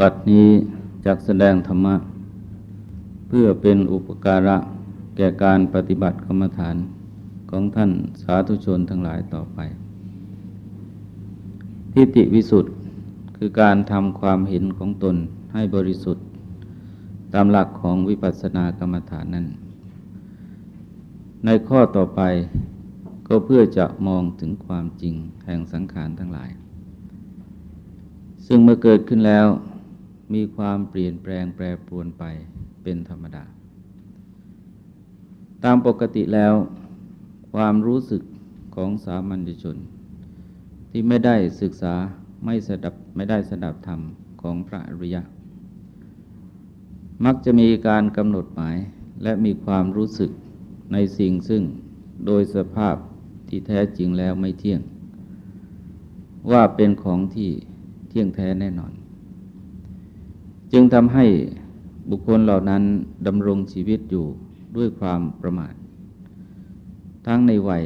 บัดนี้จักแสดงธรรมะ เพื่อเป็นอุปการะแก่การปฏิบัติกรรมฐานของท่านสาธุชนทั้งหลายต่อไป ทิฏฐิวิสุทธ์คือการทำความเห็นของตนให้บริสุทธิ์ ตามหลักของวิปัสสนากรรมฐานนั้น ในข้อต่อไปก็เพื่อจะมองถึงความจริงแห่งสังขารทั้งหลาย ซึ่งเมื่อเกิดขึ้นแล้ว มีความเปลี่ยนแปลงแปรปรวนไปเป็นธรรมดา ตามปกติแล้ว ความรู้สึกของสามัญชน ที่ไม่ได้ศึกษาไม่สดับไม่ได้สดับธรรมของพระอริยะ มักจะมีการกำหนดหมายและมีความรู้สึกในสิ่งซึ่งโดยสภาพที่แท้จริงแล้วไม่เที่ยง ว่าเป็นของที่เที่ยงแท้แน่นอน จึงทำให้บุคคลเหล่านั้นดำรงชีวิตอยู่ด้วยความประมาท ทั้งในวัย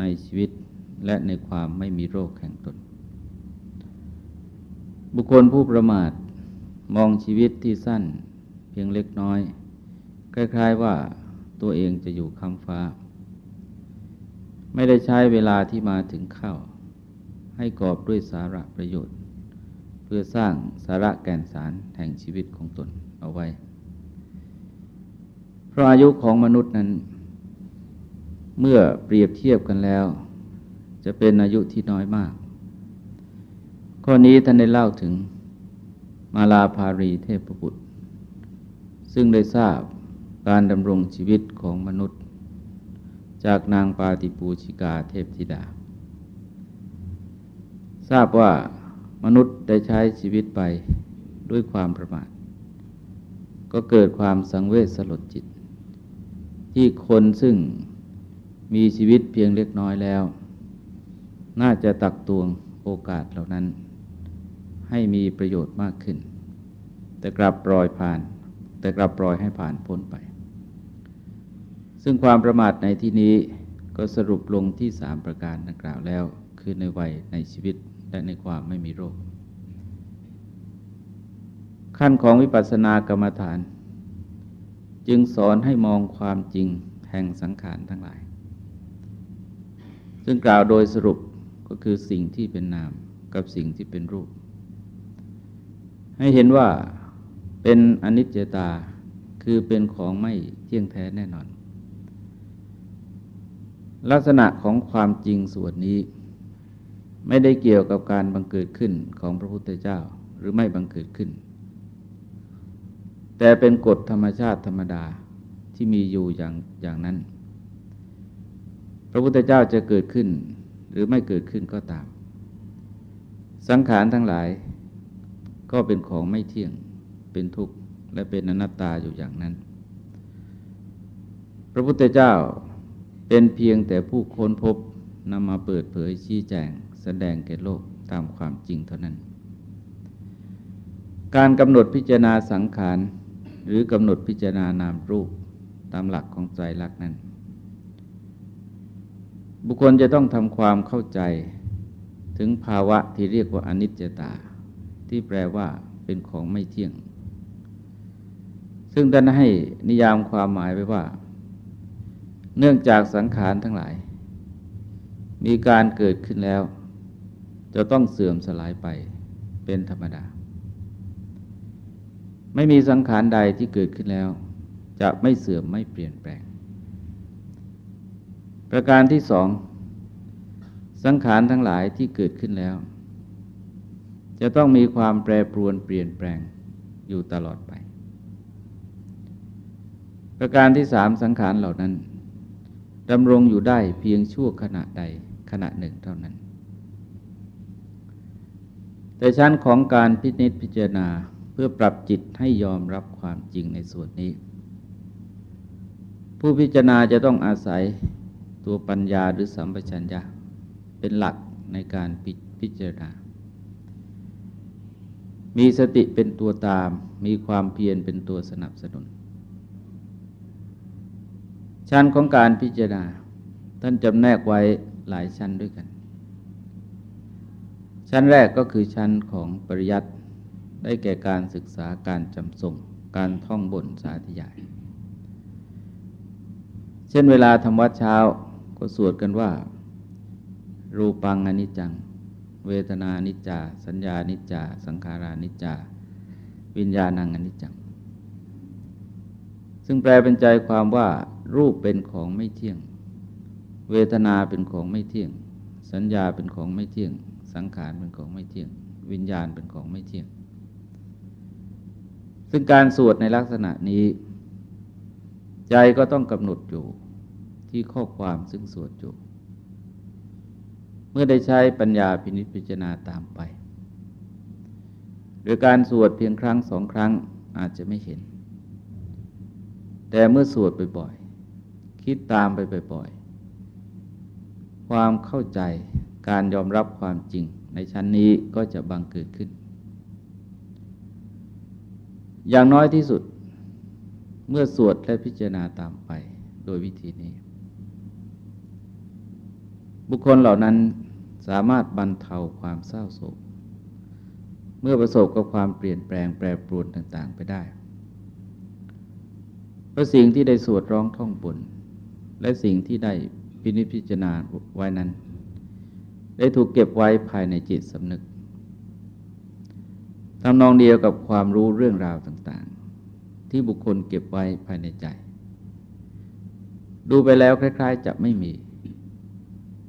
ในชีวิตและในความไม่มีโรคแห่งตน บุคคลผู้ประมาทมองชีวิตที่สั้นเพียงเล็กน้อย คล้ายๆว่าตัวเองจะอยู่คำฟ้า ไม่ได้ใช้เวลาที่มาถึงเข้า ให้กอบด้วยสาระประโยชน์ พื่อสร้างสาระแก่นสารแห่งชีวิตของตนเอาไว้ เพราะอายุของมนุษย์นั้น เมื่อเปรียบเทียบกันแล้ว จะเป็นอายุที่น้อยมาก ข้อนี้ท่านได้เล่าถึงมาลาภารีเทพบุตร ซึ่งได้ทราบการดำรงชีวิตของมนุษย์ จากนางปาติปูชิกาเทพธิดา ทราบว่า มนุษย์ได้ใช้ชีวิตไปด้วยความประมาท ก็เกิดความสังเวชสลดจิต ที่คนซึ่งมีชีวิตเพียงเล็กน้อยแล้ว น่าจะตักตวงโอกาสเหล่านั้น ให้มีประโยชน์มากขึ้น แต่กลับปล่อยผ่าน แต่กลับปล่อยให้ผ่านพ้นไป ซึ่งความประมาทในที่นี้ก็สรุปลงที่สามประการดังกล่าวแล้ว คือในวัยในชีวิต และในความไม่มีโรค ขั้นของวิปัสสนากรรมฐาน จึงสอนให้มองความจริงแห่งสังขารทั้งหลาย ซึ่งกล่าวโดยสรุปก็คือสิ่งที่เป็นนามกับสิ่งที่เป็นรูป ให้เห็นว่าเป็นอนิจจตาคือเป็นของไม่เที่ยงแท้แน่นอน ลักษณะของความจริงส่วนนี้ ไม่ได้เกี่ยวกับการบังเกิดขึ้นของพระพุทธเจ้าหรือไม่บังเกิดขึ้น แต่เป็นกฎธรรมชาติธรรมดาที่มีอยู่อย่างอย่างนั้น พระพุทธเจ้าจะเกิดขึ้นหรือไม่เกิดขึ้นก็ตาม สังขารทั้งหลายก็เป็นของไม่เที่ยงเป็นทุกข์และเป็นอนัตตาอยู่อย่างนั้น พระพุทธเจ้าเป็นเพียงแต่ผู้ค้นพบนำมาเปิดเผยชี้แจง แสดงแก่โลกตามความจริงเท่านั้น การกำหนดพิจารณาสังขาร หรือกำหนดพิจารณานามรูปตามหลักของใจรักนั้น บุคคลจะต้องทำความเข้าใจถึงภาวะที่เรียกว่าอนิจจตา ที่แปลว่าเป็นของไม่เที่ยง ซึ่งท่านให้นิยามความหมายไว้ว่า เนื่องจากสังขารทั้งหลาย มีการเกิดขึ้นแล้ว จะต้องเสื่อมสลายไปเป็นธรรมดา ไม่มีสังขารใดที่เกิดขึ้นแล้ว จะไม่เสื่อมไม่เปลี่ยนแปลง ประการที่สอง สังขารทั้งหลายที่เกิดขึ้นแล้ว จะต้องมีความแปรปรวนเปลี่ยนแปลงอยู่ตลอดไป ประการที่สามสังขารเหล่านั้นดำรงอยู่ได้เพียงชั่วขณะใดขณะหนึ่งเท่านั้น แต่ชั้นของการพิจิตพิจารณาเพื่อปรับจิตให้ยอมรับความจริงในส่วนนี้ ผู้พิจารณาจะต้องอาศัยตัวปัญญาหรือสัมปชัญญะเป็นหลักในการพิจารณา มีสติเป็นตัวตาม มีความเพียรเป็นตัวสนับสนุน ชั้นของการพิจารณา ท่านจำแนกไว้หลายชั้นด้วยกัน ชั้นแรกก็คือชั้นของปริยัติได้แก่การศึกษาการจำส่งการท่องบนสาธยาย เช่นเวลาทำวัดเช้าก็สวดกันว่า รูปังอนิจจัง เวทนานิจจา สัญญานิจจา สังขารานิจจา วิญญาณังอนิจจัง ซึ่งแปลเป็นใจความว่า รูปเป็นของไม่เที่ยง เวทนาเป็นของไม่เที่ยง สัญญาเป็นของไม่เที่ยง สังขารเป็นของไม่เที่ยง วิญญาณเป็นของไม่เที่ยง ซึ่งการสวดในลักษณะนี้ ใจก็ต้องกำหนดอยู่ที่ข้อความซึ่งสวดอยู่ เมื่อได้ใช้ปัญญาพินิจพิจารณาตามไปหรือการสวดเพียงครั้งสองครั้งอาจจะไม่เห็น แต่เมื่อสวดบ่อยๆคิดตามไปบ่อยๆความเข้าใจ การยอมรับความจริงในชั้นนี้ก็จะบังเกิดขึ้น อย่างน้อยที่สุดเมื่อสวดและพิจารณาตามไปโดยวิธีนี้ บุคคลเหล่านั้นสามารถบรรเทาความเศร้าโศก เมื่อประสบกับความเปลี่ยนแปลงแปรปรวนต่าง ๆ ไปได้เพราะสิ่งที่ได้สวดร้องท่องบนและสิ่งที่ได้พินิจพิจารณาไว้นั้น ได้ถูกเก็บไว้ภายในจิตสำนึกทำนองเดียวกับความรู้เรื่องราวต่างๆ ที่บุคคลเก็บไว้ภายในใจ ดูไปแล้วคล้าย ๆ จะไม่มี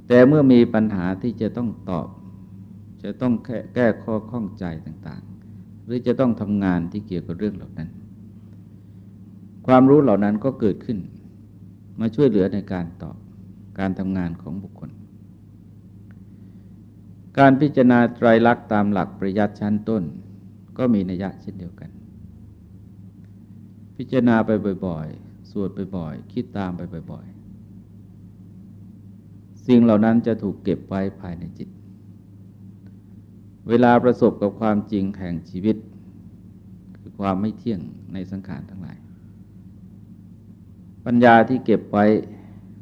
แต่เมื่อมีปัญหาที่จะต้องตอบ จะต้องแก้แกข้อข้องใจต่างๆ หรือจะต้องทำงานที่เกี่ยวกับเรื่องเหล่านั้น ความรู้เหล่านั้นก็เกิดขึ้น มาช่วยเหลือในการตอบการทำงานของบุคคล การพิจารณาไตรลักษณ์ตามหลักประยัดชั้นต้น ก็มีนัยยะเช่นเดียวกัน พิจารณาไปบ่อยๆ สวดไปบ่อยคิดตามไปบ่อยๆ สิ่งเหล่านั้นจะถูกเก็บไว้ภายในจิต เวลาประสบกับความจริงแห่งชีวิต คือความไม่เที่ยงในสังขารทั้งหลาย ปัญญาที่เก็บไว้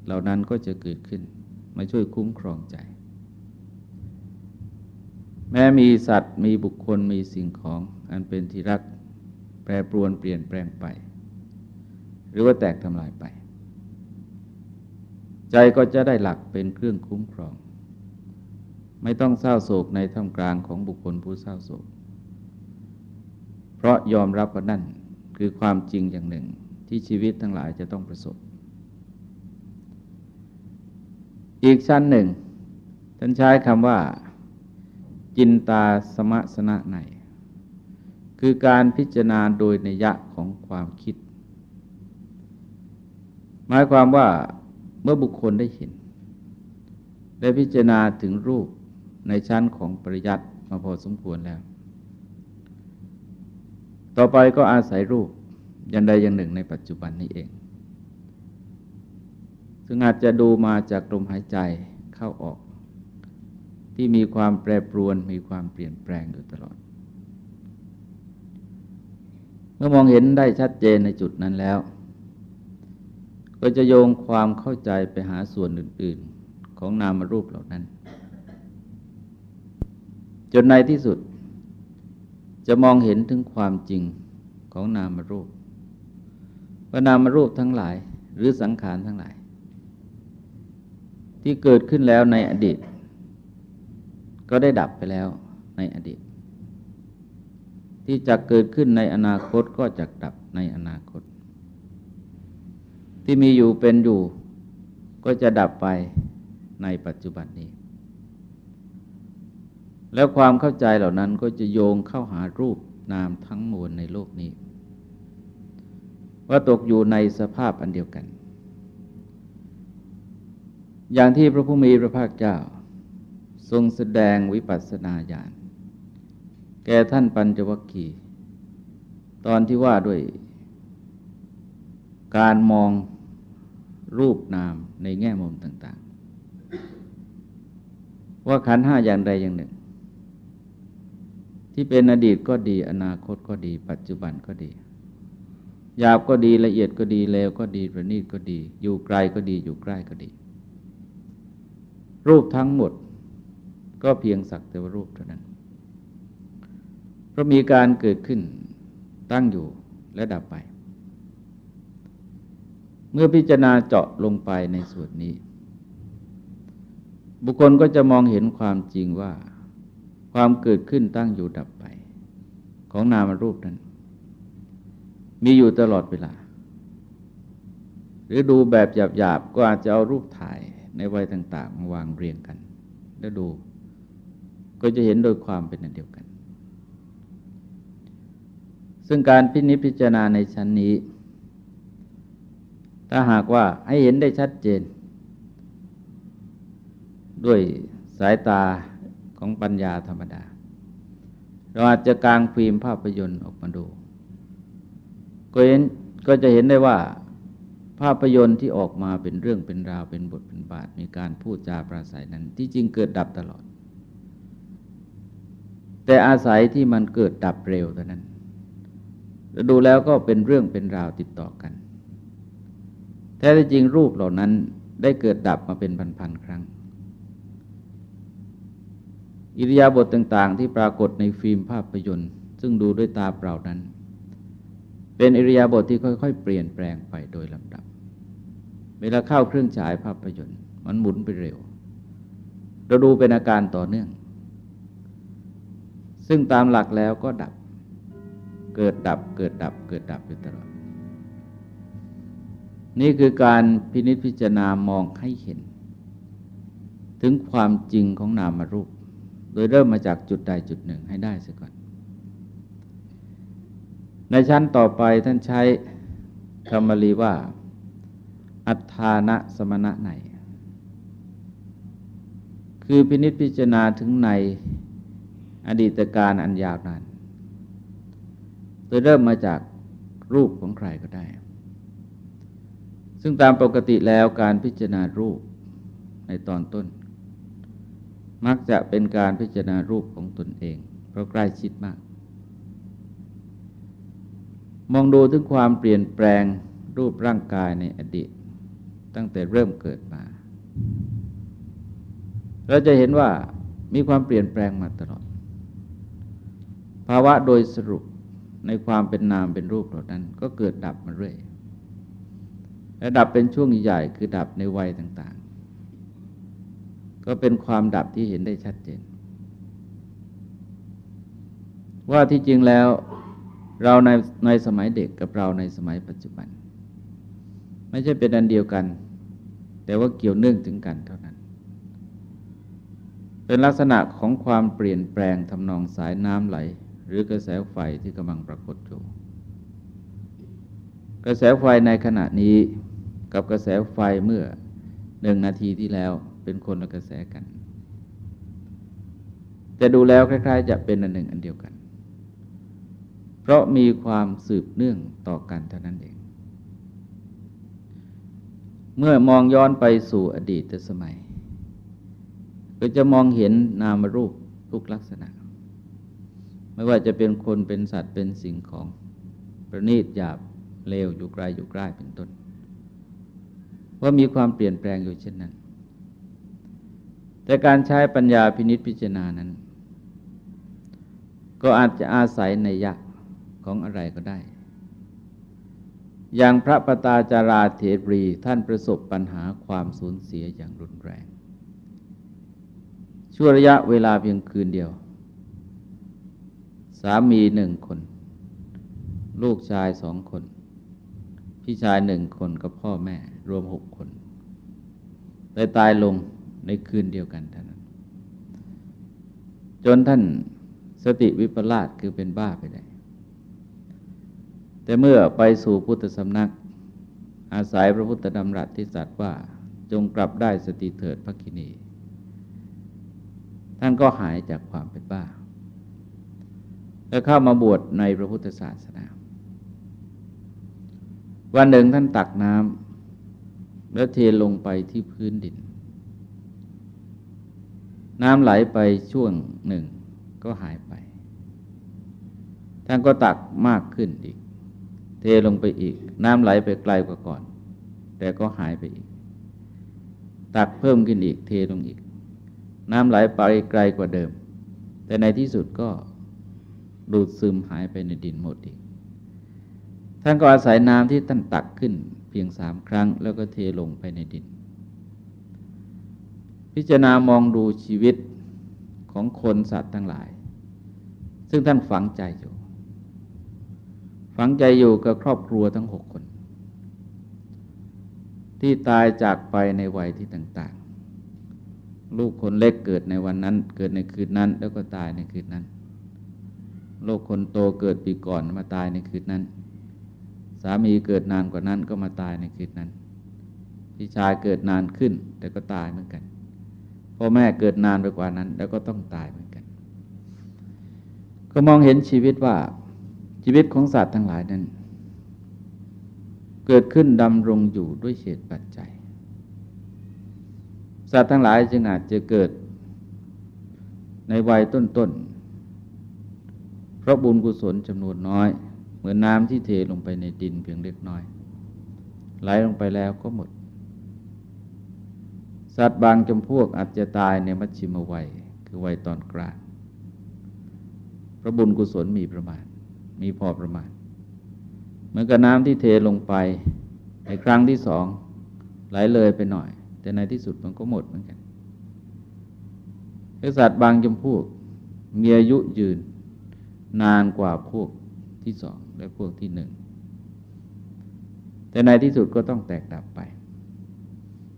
เหล่านั้นก็จะเกิดขึ้น มาช่วยคุ้มครองใจ แม้มีสัตว์มีบุคคลมีสิ่งของอันเป็นที่รักแปรปรวนเปลี่ยนแปลงไป หรือว่าแตกทำลายไป ใจก็จะได้หลักเป็นเครื่องคุ้มครอง ไม่ต้องเศร้าโศกในท่ามกลางของบุคคลผู้เศร้าโศก เพราะยอมรับว่านั่นคือความจริงอย่างหนึ่งที่ชีวิตทั้งหลายจะต้องประสบ อีกชั้นหนึ่งท่านใช้คำว่า จินตาสมะสนะใน คือการพิจารณาโดยนิยะของความคิด หมายความว่าเมื่อบุคคลได้เห็น ได้พิจารณาถึงรูปในชั้นของปริยัติมาพอสมควรแล้ว ต่อไปก็อาศัยรูปอย่างใดอย่างหนึ่งในปัจจุบันนี้เอง ซึ่งอาจจะดูมาจากลมหายใจเข้าออก ที่มีความแปรปรวนมีความเปลี่ยนแปลงอยู่ตลอด เมื่อมองเห็นได้ชัดเจนในจุดนั้นแล้ว ก็จะโยงความเข้าใจไปหาส่วนอื่น ๆ ของนามรูปเหล่านั้น จนในที่สุด จะมองเห็นถึงความจริงของนามรูปว่านามรูปทั้งหลายหรือสังขารทั้งหลาย ที่เกิดขึ้นแล้วในอดีต ก็ได้ดับไปแล้วในอดีต ที่จะเกิดขึ้นในอนาคตก็จะดับในอนาคต ที่มีอยู่เป็นอยู่ ก็จะดับไปในปัจจุบันนี้ แล้วความเข้าใจเหล่านั้นก็จะโยงเข้าหารูปนามทั้งมวลในโลกนี้ ว่าตกอยู่ในสภาพอันเดียวกัน อย่างที่พระผู้มีพระภาคเจ้า ทรงแสดงวิปัสสนาญาณแก่ท่านปัญจวัคคีย์ตอนที่ว่าด้วย การมองรูปนามในแง่มุมต่าง ๆ ว่าขันห้าอย่างใดอย่างหนึ่ง ที่เป็นอดีตก็ดี อนาคตก็ดี ปัจจุบันก็ดีหยาบก็ดีละเอียดก็ดีเลวก็ดีประณีตก็ดี อยู่ไกลก็ดีอยู่ใกล้ก็ดี รูปทั้งหมด ก็เพียงสักแต่ว่ารูปเท่านั้น เพราะมีการเกิดขึ้นตั้งอยู่และดับไป เมื่อพิจารณาเจาะลงไปในส่วนนี้ บุคคลก็จะมองเห็นความจริงว่า ความเกิดขึ้นตั้งอยู่ดับไป ของนามรูปนั้น มีอยู่ตลอดเวลา หรือดูแบบหยาบๆก็อาจจะเอารูปถ่ายในวัยต่าง ๆ มาวางเรียงกัน แล้วดู ก็จะเห็นโดยความเป็นอันเดียวกัน ซึ่งการพินิจพิจารณาในชั้นนี้ ถ้าหากว่าให้เห็นได้ชัดเจน ด้วยสายตาของปัญญาธรรมดา เราอาจจะกางฟิล์มภาพยนตร์ออกมาดู ก็เห็นก็จะเห็นได้ว่าภาพยนตร์ที่ออกมาเป็นเรื่องเป็นราวเป็นบทเป็นบาท มีการพูดจาปราศัยนั้น ที่จริงเกิดดับตลอด แต่อาศัยที่มันเกิดดับเร็วเท่านั้นราดูแล้วก็เป็นเรื่องเป็นราวติดต่อกัน แท้จริงรูปเหล่านั้นได้เกิดดับมาเป็นพันๆครั้ง อิริยาบถต่างๆ ที่ปรากฏในฟิล์มภาพยนตร์ ซึ่งดูด้วยตาเปล่านั้น เป็นอิริยาบถทที่ค่อย ๆ เปลี่ยนแปลงไปโดยลำดับ เวลาเข้าเครื่องฉายภาพยนตร์ มันหมุนไปเร็ว เราดูเป็นอาการต่อเนื่อง ซึ่งตามหลักแล้วก็ดับ เกิดดับ เกิดดับ เกิดดับอยู่ตลอด นี่คือการพินิจพิจารณามองให้เห็น ถึงความจริงของนามรูป โดยเริ่มมาจากจุดใดจุดหนึ่งให้ได้เสียก่อน ในชั้นต่อไปท่านใช้คำบาลีว่า อัฏฐานะสมณะในคือพินิษพิจารณาถึงใน อดีตการอันยาวนานโดยเริ่มมาจากรูปของใครก็ได้ ซึ่งตามปกติแล้วการพิจารณารูปในตอนต้น มักจะเป็นการพิจารณารูปของตนเอง เพราะใกล้ชิดมาก มองดูถึงความเปลี่ยนแปลงรูปร่างกายในอดีต ตั้งแต่เริ่มเกิดมา เราจะเห็นว่ามีความเปลี่ยนแปลงมาตลอดาวะโดยสรุปในความเป็นนามเป็นรูปเหล่านั้น ก็เกิดดับมาเรื่อยและดับเป็นช่วงใหญ่คือดับในวัยต่างๆ ก็เป็นความดับที่เห็นได้ชัดเจน ว่าที่จริงแล้วเราในในสมัยเด็กกับเราในสมัยปัจจุบัน ไม่ใช่เป็นอันเดียวกัน แต่ว่าเกี่ยวเนื่องถึงกันเท่านั้น เป็นลักษณะของความเปลี่ยนแปลงทำนองสายน้ำไหล หรือกระแสไฟที่กำลังปรากฏอยู่กระแสไฟในขณะนี้กับกระแสไฟเมื่อหนึ่งนาทีที่แล้วเป็นคนละกระแสกัน แต่ดูแล้วคล้าย ๆ จะเป็นอันหนึ่งอันเดียวกัน เพราะมีความสืบเนื่องต่อกันเท่านั้นเอง เมื่อมองย้อนไปสู่อดีตสมัย ก็จะมองเห็นนามรูปทุกลักษณะ ไม่ว่าจะเป็นคนเป็นสัตว์เป็นสิ่งของ ประณีตหยาบเลวอยู่ไกลอยู่ใกล้เป็นต้น ว่ามีความเปลี่ยนแปลงอยู่เช่นนั้น แต่การใช้ปัญญาพินิษพิจารณานั้น ก็อาจจะอาศัยในยะของอะไรก็ได้ อย่างพระปตาจาราเถรีท่านประสบปัญหาความสูญเสียอย่างรุนแรง ชั่วระยะเวลาเพียงคืนเดียว สามีหนึ่งคน ลูกชายสองคน พี่ชายหนึ่งคนกับพ่อแม่ รวมหกคนได้ตายลงในคืนเดียวกันเท่านั้น จนท่านสติวิปลาสคือเป็นบ้าไปได้แต่เมื่อไปสู่พุทธสำนัก อาศัยพระพุทธดำรัสที่สัตว์ว่าจงกลับได้สติเถิดพระคินี ท่านก็หายจากความเป็นบ้า และเข้ามาบวชในพระพุทธศาสนา วันหนึ่งท่านตักน้ำแล้วเทลงไปที่พื้นดิน น้ำไหลไปช่วงหนึ่งก็หายไป ท่านก็ตักมากขึ้นอีก เทลงไปอีก น้ำไหลไปไกลกว่าก่อน แต่ก็หายไปอีก ตักเพิ่มขึ้นอีก เทลงอีก น้ำไหลไปไกลกว่าเดิม แต่ในที่สุดก็ ดูดซึมหายไปในดินหมดอีก ท่านก็อาศัยน้ำที่ท่านตักขึ้นเพียงสามครั้ง แล้วก็เทลงไปในดิน พิจารณามองดูชีวิตของคนสัตว์ทั้งหลาย ซึ่งท่านฝังใจอยู่ ฝังใจอยู่กับครอบครัวทั้งหกคน ที่ตายจากไปในวัยที่ต่างๆ ลูกคนเล็กเกิดในวันนั้น เกิดในคืนนั้น แล้วก็ตายในคืนนั้น ลูกคนโตเกิดปีก่อนมาตายในคืนนั้น สามีเกิดนานกว่านั้นก็มาตายในคืนนั้น พี่ชายเกิดนานขึ้น แต่ก็ตายเหมือนกันพ่อแม่เกิดนานไปกว่านั้น แล้วก็ต้องตายเหมือนกัน ก็มองเห็นชีวิตว่าชีวิตของสัตว์ทั้งหลายนั้น เกิดขึ้นดำรงอยู่ด้วยเหตุปัจจัย สัตว์ทั้งหลายจึงอาจจะเกิดในวัยต้นๆ ราะบุญกุศลจำนวนน้อย เหมือนน้ำที่เทลงไปในดินเพียงเล็กน้อย ไหลลงไปแล้วก็หมด สัตว์บางจำพวกอาจจะตายในมัชชิมวัย คือวัยตอนกลางพระบุญกุศลมีประมาณ มีพอประมาณ เหมือนกับน้ำที่เทลงไปในครั้งที่สองไหลเลยไปหน่อย แต่ในที่สุดมันก็หมดเหมือนกันสัตว์บางจำพวกมีอายุยืน นานกว่าพวกที่สองและพวกที่หนึ่ง แต่ในที่สุดก็ต้องแตกดับไป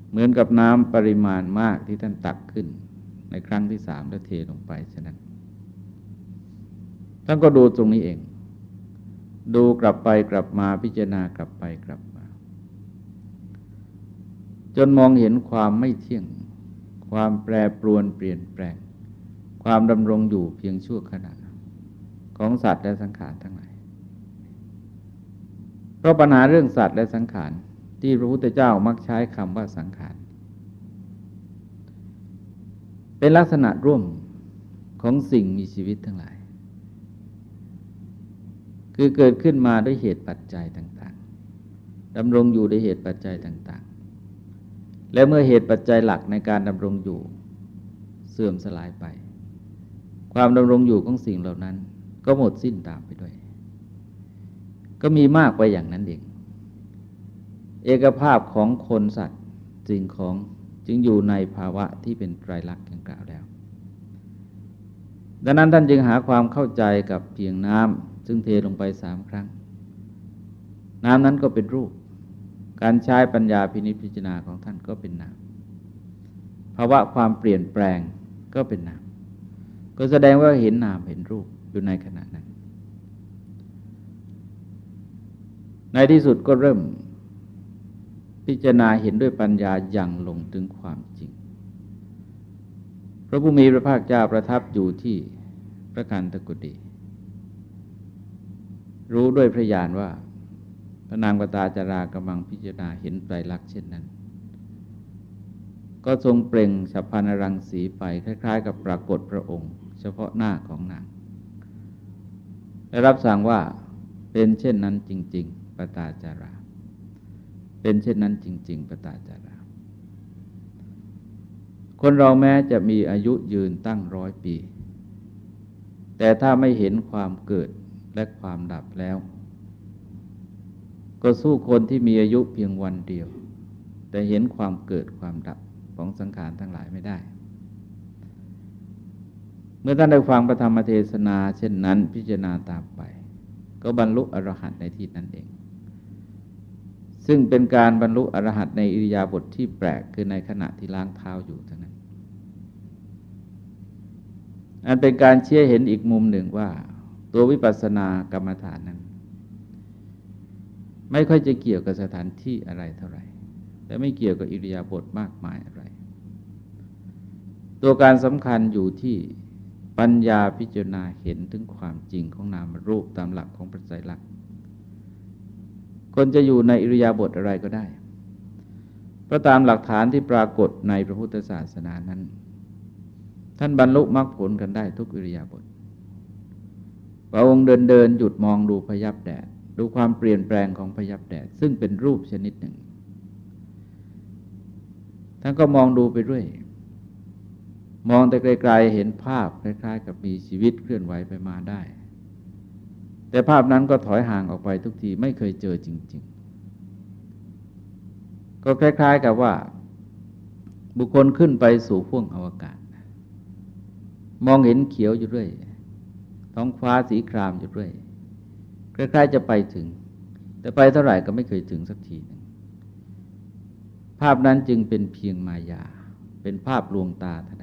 เหมือนกับน้ำปริมาณมากที่ท่านตักขึ้น ในครั้งที่สามแล้วเทลงไปฉะนั้นท่านก็ดูตรงนี้เอง ดูกลับไปกลับมาพิจารณากลับไปกลับมา จนมองเห็นความไม่เที่ยง ความแปรปรวนเปลี่ยนแปลง ความดำรงอยู่เพียงชั่วขณะ ของสัตว์และสังขารทั้งหลาย เพราะปัญหาเรื่องสัตว์และสังขารที่พระพุทธเจ้ามักใช้คำว่าสังขาร เป็นลักษณะร่วมของสิ่งมีชีวิตทั้งหลาย คือเกิดขึ้นมาด้วยเหตุปัจจัยต่างๆดำรงอยู่ด้วยเหตุปัจจัยต่างๆ และเมื่อเหตุปัจจัยหลักในการดำรงอยู่เสื่อมสลายไป ความดำรงอยู่ของสิ่งเหล่านั้น ก็หมดสิ้นตามไปด้วย ก็มีมากไปอย่างนั้นเองเอกภาพของคนสัตว์สิ่งของจึงอยู่ในภาวะที่เป็นไตรลักษณ์อย่างกล่าวแล้ว ดังนั้นท่านจึงหาความเข้าใจกับเพียงน้ำซึ่งเทลงไปสามครั้ง น้ำนั้นก็เป็นรูป การใช้ปัญญาพินิจพิจารณาของท่านก็เป็นนามภาวะความเปลี่ยนแปลงก็เป็นนามก็แสดงว่าเห็นนามเห็นรูป อยู่ในขณะนั้น ในที่สุดก็เริ่ม พิจารณาเห็นด้วยปัญญาอย่างลงถึงความจริง พระผู้มีพระภาคเจ้าประทับอยู่ที่พระคันตกุฎีรู้ด้วยพระญาณว่า พระนางปตาจารากำลังพิจารณาเห็นไตรลักษณ์เช่นนั้น ก็ทรงเปล่งฉับพันรังสีไปคล้าย ๆ กับปรากฏพระองค์ เฉพาะหน้าของนาง และรับสั่งว่าเป็นเช่นนั้นจริง ๆปตาจารา เป็นเช่นนั้นจริง ๆปตาจารา คนเราแม้จะมีอายุยืนตั้งร้อยปี แต่ถ้าไม่เห็นความเกิดและความดับแล้ว ก็สู้คนที่มีอายุเพียงวันเดียว แต่เห็นความเกิดความดับของสังขารทั้งหลายไม่ได้ เมื่อท่านได้ฟังพระธรรมเทศนา เช่นนั้นพิจารณาตามไป ก็บรรลุอรหัตในที่นั้นเอง ซึ่งเป็นการบรรลุอรหัตในอิริยาบถทที่แปลกคือในขณะที่ล้างเท้าอยู่เท่านั้น อันเป็นการเชี่ยเห็นอีกมุมหนึ่งว่า ตัววิปัสสนากรรมฐานนั้น ไม่ค่อยจะเกี่ยวกับสถานที่อะไรเท่าไหร่และไม่เกี่ยวกับอิริยาบถมากมายอะไร ตัวการสำคัญอยู่ที่ ปัญญาพิจารณาเห็นถึงความจริงของนามรูปตามหลักของพระไตรลักษณ์คนจะอยู่ในอิริยาบถอะไรก็ได้ เพราะตามหลักฐานที่ปรากฏในพระพุทธศาสนานั้น ท่านบรรลุมรรคผลกันได้ทุกอิริยาบถพระองค์เดินเดินหยุดมองดูพยับแดด ดูความเปลี่ยนแปลงของพยับแดด ซึ่งเป็นรูปชนิดหนึ่ง ท่านก็มองดูไปด้วย มองแต่ไกลๆเห็นภาพคล้ายๆ กับมีชีวิตเคลื่อนไหวไปมาได้ แต่ภาพนั้นก็ถอยห่างออกไปทุกทีไม่เคยเจอจริง ๆ ก็คล้าย ๆ กับว่า บุคคลขึ้นไปสู่พ่วงอวกาศ มองเห็นเขียวอยู่เรื่อยท้องฟ้าสีครามอยู่เรื่อยคล้ายๆจะไปถึง แต่ไปเท่าไหร่ก็ไม่เคยถึงสักทีนึงภาพนั้นจึงเป็นเพียงมายา เป็นภาพลวงตาเท่านั้น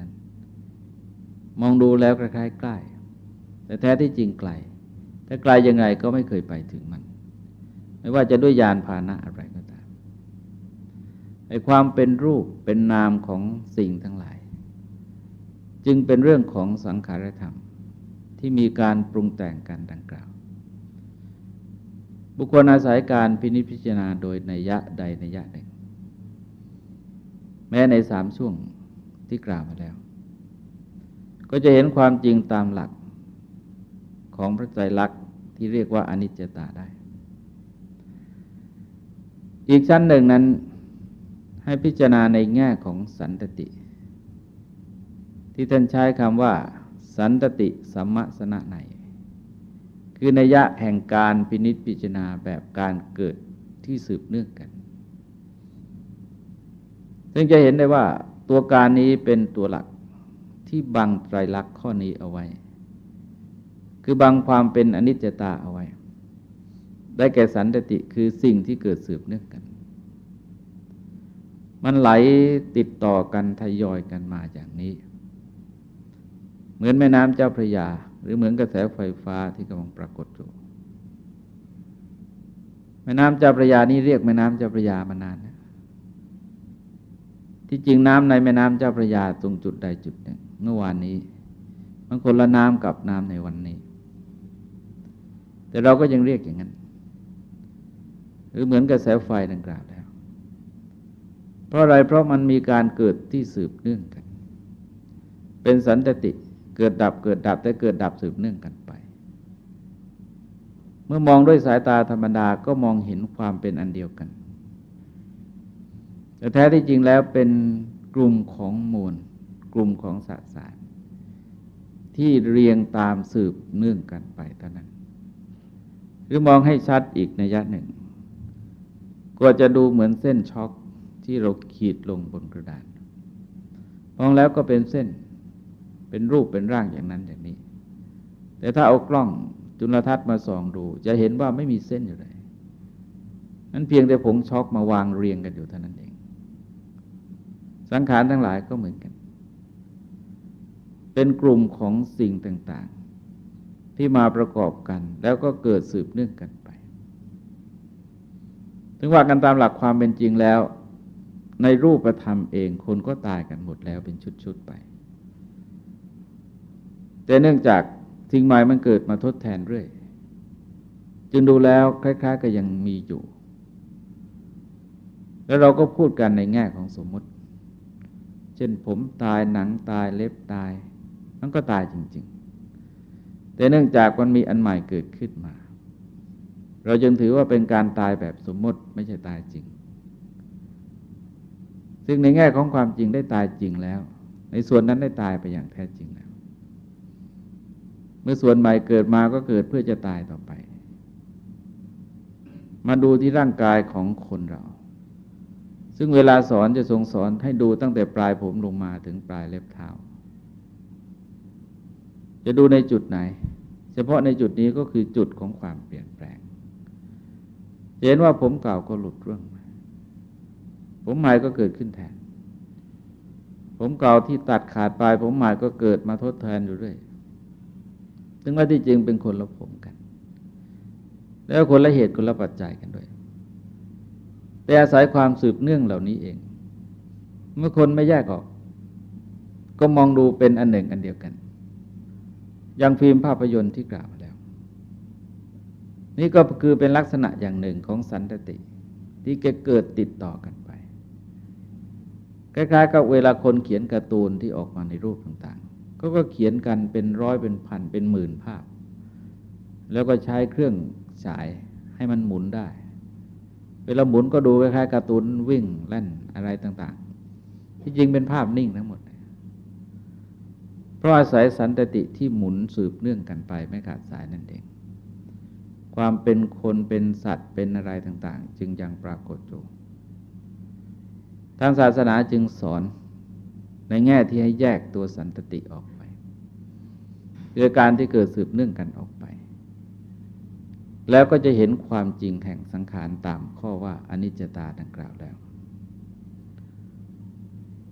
มองดูแล้วคล้ายๆใกล้ แต่แท้ที่จริงไกล แต่ไกลยังไงก็ไม่เคยไปถึงมัน ไม่ว่าจะด้วยยานพาหนะอะไรก็ตามไอ้ความเป็นรูปเป็นนามของสิ่งทั้งหลาย จึงเป็นเรื่องของสังขารธรรม ที่มีการปรุงแต่งกันดังกล่าว บุคคลอาศัยการพินิจพิจารณาโดยนัยยะใดนัยยะหนึ่ง แม้ในสามช่วงที่กล่าวมาแล้ว ก็จะเห็นความจริงตามหลักของพระใจลักษณ์ที่เรียกว่าอนิจจตาได้ อีกชั้นหนึ่งนั้นให้พิจารณาในแง่ของสันตติ ที่ท่านใช้คำว่า สันตติสัมมสนะในคือนัยยะแห่งการพินิจพิจารณาแบบการเกิดที่สืบเนื่องกัน ซึ่งจะเห็นได้ว่าตัวการนี้เป็นตัวหลัก ที่บังไตรลักษณ์ข้อนี้เอาไว้ คือบังความเป็นอนิจจตาเอาไว้ ได้แก่สันติคือสิ่งที่เกิดสืบเนื่องกัน มันไหลติดต่อกันทยอยกันมาอย่างนี้ เหมือนแม่น้ำเจ้าพระยา หรือเหมือนกระแสไฟฟ้าที่กำลังปรากฏอยู่แม่น้ำเจ้าพระยานี่เรียกแม่น้ำเจ้าพระยามานานนะที่จริงน้ำในแม่น้ำเจ้าพระยาตรงจุดใดจุดหนึ่ง เมื่อวานนี้ มันคนละน้ำกับน้ำในวันนี้ แต่เราก็ยังเรียกอย่างนั้น หรือเหมือนกระแสไฟดังกล่าวแล้ว เพราะอะไรเพราะมันมีการเกิดที่สืบเนื่องกัน เป็นสันตติเกิดดับเกิดดับแต่เกิดดับสืบเนื่องกันไป เมื่อมองด้วยสายตาธรรมดาก็มองเห็นความเป็นอันเดียวกันแต่แท้ที่จริงแล้วเป็นกลุ่มของมูล กลุ่มของสสาร ที่เรียงตามสืบเนื่องกันไปเท่านั้น หรือมองให้ชัดอีกในยะหนึ่ง ก็จะดูเหมือนเส้นช็อกที่เราขีดลงบนกระดาน มองแล้วก็เป็นเส้น เป็นรูปเป็นร่างอย่างนั้นอย่างนี้ แต่ถ้าเอากล้องจุลทรรศน์มาส่องดู จะเห็นว่าไม่มีเส้นอยู่เลยนั้นเพียงแต่ผงช็อกมาวางเรียงกันอยู่เท่านั้นเอง สังขารทั้งหลายก็เหมือนกัน เป็นกลุ่มของสิ่งต่าง ๆ ที่มาประกอบกัน แล้วก็เกิดสืบเนื่องกันไป ถึงว่ากันตามหลักความเป็นจริงแล้ว ในรูปธรรมเองคนก็ตายกันหมดแล้วเป็นชุด ๆ ไป แต่เนื่องจากสิ่งใหม่มันเกิดมาทดแทนเรื่อย จึงดูแล้วคล้าย ๆ ก็ยังมีอยู่ แล้วเราก็พูดกันในแง่ของสมมติ เช่นผมตายหนังตายเล็บตาย มันก็ตายจริง ๆ แต่เนื่องจากมันมีอันใหม่เกิดขึ้นมา เราจึงถือว่าเป็นการตายแบบสมมติไม่ใช่ตายจริง ซึ่งในแง่ของความจริงได้ตายจริงแล้ว ในส่วนนั้นได้ตายไปอย่างแท้จริงแล้ว เมื่อส่วนใหม่เกิดมาก็เกิดเพื่อจะตายต่อไป มาดูที่ร่างกายของคนเราซึ่งเวลาสอนจะทรงสอนให้ดูตั้งแต่ปลายผมลงมาถึงปลายเล็บเท้า จะดูในจุดไหน เฉพาะในจุดนี้ก็คือจุดของความเปลี่ยนแปลง เห็นว่าผมเก่าก็หลุดร่วงผมใหม่ก็เกิดขึ้นแทน ผมเก่าที่ตัดขาดไป ผมใหม่ก็เกิดมาทดแทนอยู่เรื่อยซึ่งว่าที่จริงเป็นคนละผมกัน แล้วคนละเหตุคนละปัจจัยกันด้วย แต่อาศัยความสืบเนื่องเหล่านี้เอง เมื่อคนไม่แยกออก ก็มองดูเป็นอันหนึ่งอันเดียวกัน อย่างฟิล์มภาพยนตร์ที่กล่าวมาแล้ว นี่ก็คือเป็นลักษณะอย่างหนึ่งของสันตติ ที่เกิดติดต่อกันไป คล้ายๆกับเวลาคนเขียนการ์ตูนที่ออกมาในรูปต่างๆก็ก็เขียนกันเป็นร้อยเป็นพันเป็นหมื่นภาพ แล้วก็ใช้เครื่องฉายให้มันหมุนได้ เวลาหมุนก็ดูคล้ายๆการ์ตูนวิ่งเล่นอะไรต่างๆ ที่จริงเป็นภาพนิ่งทั้งหมด เพราะอาศัยสันตติที่หมุนสืบเนื่องกันไปไม่ขาดสายนั่นเอง ความเป็นคนเป็นสัตว์เป็นอะไรต่าง ๆ จึงยังปรากฏอยู่ทางศาสนาจึงสอนในแง่ที่ให้แยกตัวสันตติออกไปโดยการที่เกิดสืบเนื่องกันออกไป แล้วก็จะเห็นความจริงแห่งสังขารตามข้อว่าอนิจจตาดังกล่าวแล้ว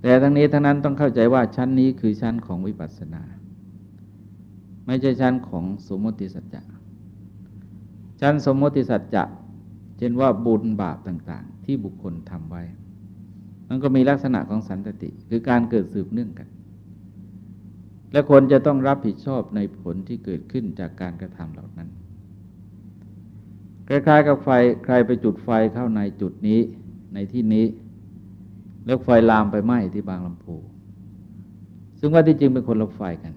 แต่ทั้งนี้ทั้งนั้นต้องเข้าใจว่าชั้นนี้คือชั้นของวิปัสสนา ไม่ใช่ชั้นของสมมติสัจจะชั้นสมมติสัจจะเช่นว่าบุญบาปต่าง ๆ ที่บุคคลทำไว้ มันก็มีลักษณะของสันตติ คือการเกิดสืบเนื่องกัน และคนจะต้องรับผิดชอบในผลที่เกิดขึ้นจากการกระทำเหล่านั้นคล้ายๆกับไฟใครไปจุดไฟเข้าในจุดนี้ในที่นี้ แล้วไฟลามไปไหม้ที่บางลำพูซึ่งว่าที่จริงเป็นคนละไฟกัน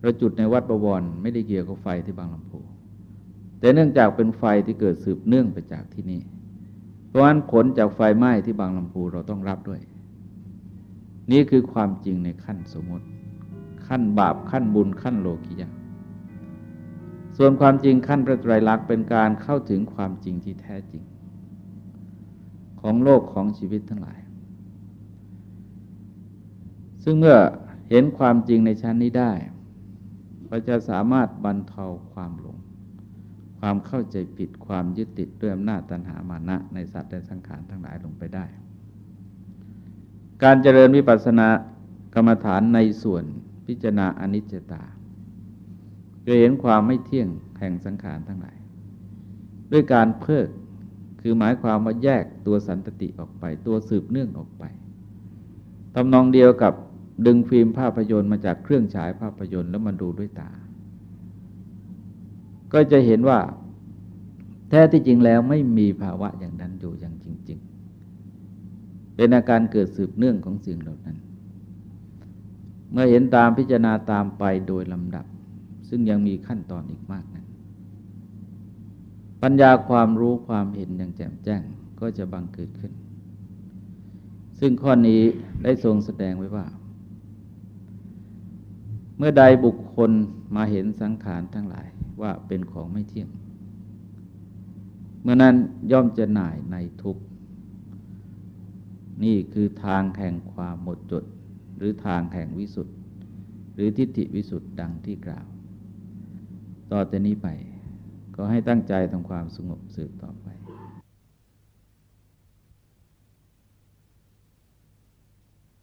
เราจุดในวัดประวรไม่ได้เกี่ยวกับไฟที่บางลำพูแต่เนื่องจากเป็นไฟที่เกิดสืบเนื่องไปจากที่นี่ เพราะฉะนั้นผลจากไฟไหม้ที่บางลำพูเราต้องรับด้วย นี่คือความจริงในขั้นสมมติ ขั้นบาปขั้นบุญขั้นโลกิยะส่วนความจริงขั้นพระไตรลักษณ์เป็นการเข้าถึงความจริงที่แท้จริง ของโลกของชีวิตทั้งหลาย ซึ่งเมื่อเห็นความจริงในชั้นนี้ได้ก็จะสามารถบรรเทาความหลง ความเข้าใจผิดความยึดติดด้วยอำนาจตัณหามานะ ในสัตว์และสังขารทั้งหลายลงไปได้ การเจริญวิปัสสนากรรมฐานในส่วนพิจารณาอนิจจตาจะเห็นความไม่เที่ยงแห่งสังขารทั้งหลาย ด้วยการเพิกคือหมายความว่าแยกตัวสันตติออกไป ตัวสืบเนื่องออกไปตำนองเดียวกับ ดึงฟิล์มภาพยนตร์มาจากเครื่องฉายภาพยนตร์แล้วมาดูด้วยตา ก็จะเห็นว่า แท้ที่จริงแล้วไม่มีภาวะอย่างนั้นอยู่อย่างจริง ๆ เป็นอาการเกิดสืบเนื่องของสิ่งเหล่านั้น เมื่อเห็นตามพิจารณาตามไปโดยลำดับ ซึ่งยังมีขั้นตอนอีกมากนั้น ปัญญาความรู้ความเห็นอย่างแจ่มแจ้งก็จะบังเกิดขึ้น ซึ่งข้อนี้ได้ทรงแสดงไว้ว่า มื่อใดบุคคลมาเห็นสังขารทั้งหลายว่าเป็นของไม่เที่ยง เมื่อนั้นย่อมจะหน่ายในทุกนี่คือทางแห่งความหมดจด หรือทางแห่งวิสุทธ์หรือทิฏฐิวิสุทธ์ดังที่กล่าว ต่อแต่นี้ไป ก็ให้ตั้งใจทำความสงบสืบต่อไป